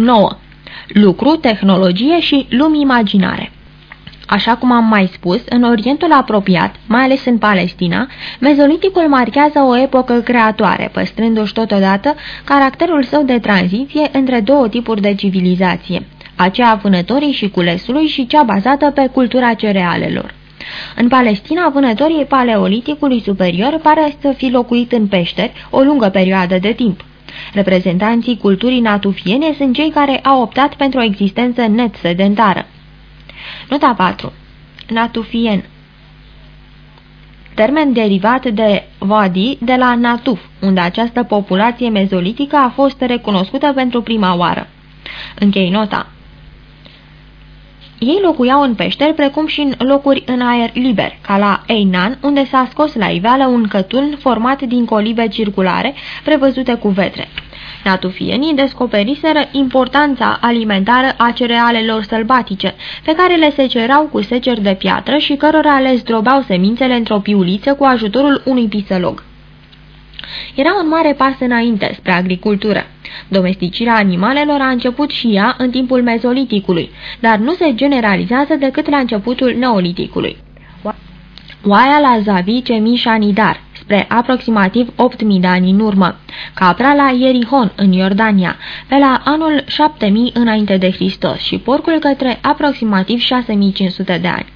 9. Lucru, tehnologie și lumi imaginare Așa cum am mai spus, în Orientul apropiat, mai ales în Palestina, mezoliticul marchează o epocă creatoare, păstrându-și totodată caracterul său de tranziție între două tipuri de civilizație, aceea a vânătorii și culesului și cea bazată pe cultura cerealelor. În Palestina, vânătorii paleoliticului superior pare să fi locuit în peșteri o lungă perioadă de timp. Reprezentanții culturii natufiene sunt cei care au optat pentru o existență net sedentară. Nota 4. Natufien Termen derivat de Wadi de la Natuf, unde această populație mezolitică a fost recunoscută pentru prima oară. Închei nota. Ei locuiau în peșteri, precum și în locuri în aer liber, ca la Einan, unde s-a scos la iveală un cătun format din colibe circulare, prevăzute cu vetre. Natufienii descoperiseră importanța alimentară a cerealelor sălbatice, pe care le secerau cu seceri de piatră și cărora le zdrobeau semințele într-o piuliță cu ajutorul unui pisălog. Era un mare pas înainte spre agricultură. Domesticirea animalelor a început și ea în timpul mezoliticului, dar nu se generalizează decât la începutul neoliticului. Oaia la Zavi Cemișanidar, spre aproximativ 8.000 de ani în urmă, capra la Ierihon, în Iordania, pe la anul 7.000 înainte de Hristos și porcul către aproximativ 6.500 de ani.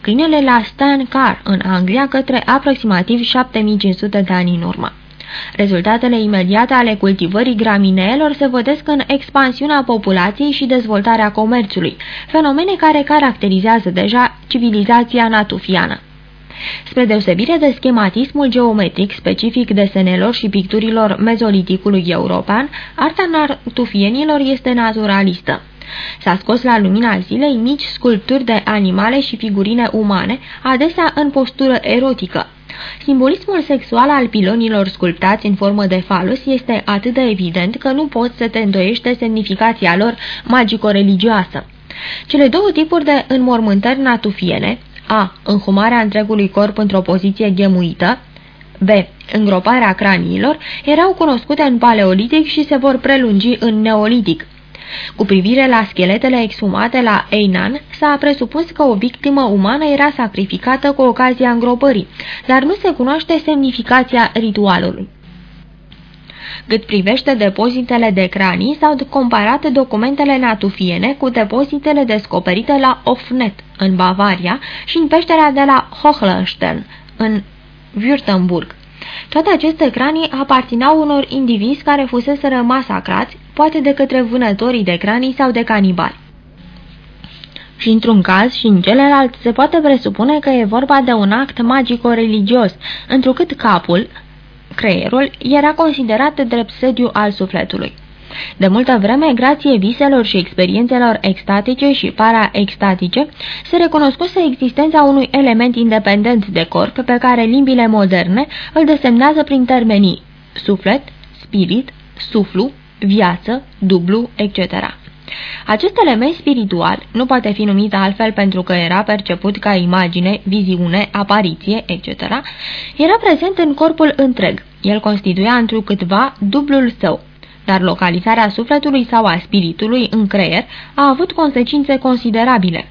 Câinele la Stan Car, în Anglia, către aproximativ 7500 de ani în urmă. Rezultatele imediate ale cultivării gramineelor se vădesc în expansiunea populației și dezvoltarea comerțului, fenomene care caracterizează deja civilizația natufiană. Spre deosebire de schematismul geometric specific desenelor și picturilor mezoliticului european, arta natufienilor este naturalistă. S-a scos la lumina zilei mici sculpturi de animale și figurine umane, adesea în postură erotică. Simbolismul sexual al pilonilor sculptați în formă de falus este atât de evident că nu poți să te îndoiești de semnificația lor magico-religioasă. Cele două tipuri de înmormântări natufiene, a. Înhumarea întregului corp într-o poziție ghemuită, B. Îngroparea craniilor, erau cunoscute în paleolitic și se vor prelungi în neolitic. Cu privire la scheletele exhumate la Einan, s-a presupus că o victimă umană era sacrificată cu ocazia îngropării, dar nu se cunoaște semnificația ritualului. Cât privește depozitele de cranii, s-au comparat documentele natufiene cu depozitele descoperite la Ofnet, în Bavaria, și în peștera de la Hochlenstern, în Württemberg. Toate aceste cranii aparțineau unor indivizi care fuseseră masacrați, poate de către vânătorii de cranii sau de canibali. Și într-un caz și în celălalt se poate presupune că e vorba de un act magico-religios, întrucât capul, creierul, era considerat drept sediu al sufletului. De multă vreme, grație viselor și experiențelor extatice și paraextatice, se recunoscuse existența unui element independent de corp pe care limbile moderne îl desemnează prin termenii suflet, spirit, suflu, viață, dublu, etc. Acest element spiritual nu poate fi numit altfel pentru că era perceput ca imagine, viziune, apariție, etc., era prezent în corpul întreg. El constituia întrucâtva dublul său, dar localizarea sufletului sau a spiritului în creier a avut consecințe considerabile.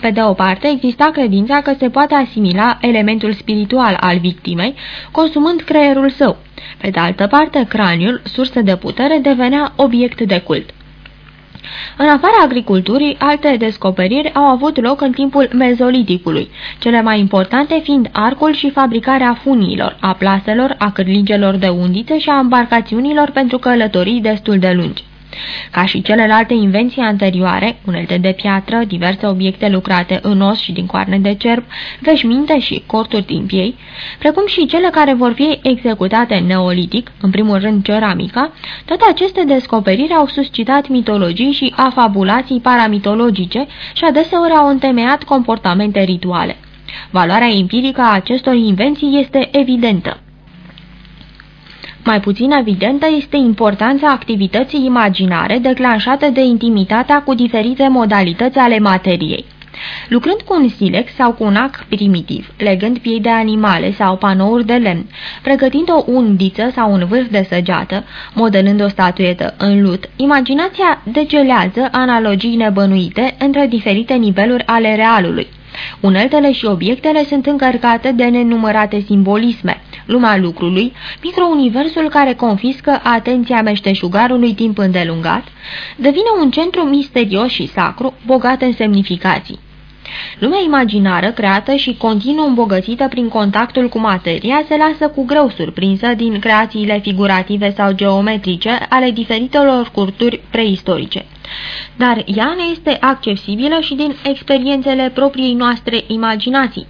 Pe de o parte, exista credința că se poate asimila elementul spiritual al victimei, consumând creierul său. Pe de altă parte, craniul, sursă de putere, devenea obiect de cult. În afara agriculturii, alte descoperiri au avut loc în timpul mezoliticului, cele mai importante fiind arcul și fabricarea funiilor, a plaselor, a cârligelor de undițe și a embarcațiunilor pentru călătorii destul de lungi. Ca și celelalte invenții anterioare, unelte de piatră, diverse obiecte lucrate în os și din coarne de cerb, veșminte și corturi din piei, precum și cele care vor fi executate în neolitic, în primul rând ceramica, toate aceste descoperiri au suscitat mitologii și afabulații paramitologice și adeseori au întemeiat comportamente rituale. Valoarea empirică a acestor invenții este evidentă. Mai puțin evidentă este importanța activității imaginare declanșată de intimitatea cu diferite modalități ale materiei. Lucrând cu un silex sau cu un ac primitiv, legând piei de animale sau panouri de lemn, pregătind o undiță sau un vârf de săgeată, modelând o statuetă în lut, imaginația degelează analogii nebănuite între diferite niveluri ale realului. Uneltele și obiectele sunt încărcate de nenumărate simbolisme. Lumea lucrului, microuniversul care confiscă atenția meșteșugarului timp îndelungat, devine un centru misterios și sacru, bogat în semnificații. Lumea imaginară, creată și continuu îmbogățită prin contactul cu materia, se lasă cu greu surprinsă din creațiile figurative sau geometrice ale diferitelor culturi preistorice. Dar ea ne este accesibilă și din experiențele propriei noastre imaginații.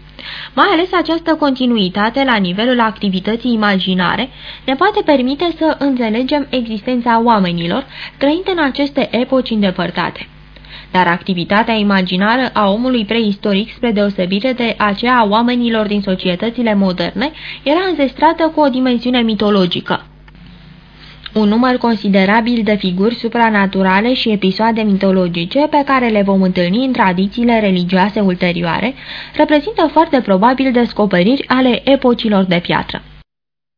Mai ales această continuitate la nivelul activității imaginare ne poate permite să înțelegem existența oamenilor trăind în aceste epoci îndepărtate dar activitatea imaginară a omului preistoric, spre deosebire de aceea a oamenilor din societățile moderne, era înzestrată cu o dimensiune mitologică. Un număr considerabil de figuri supranaturale și episoade mitologice pe care le vom întâlni în tradițiile religioase ulterioare reprezintă foarte probabil descoperiri ale epocilor de piatră.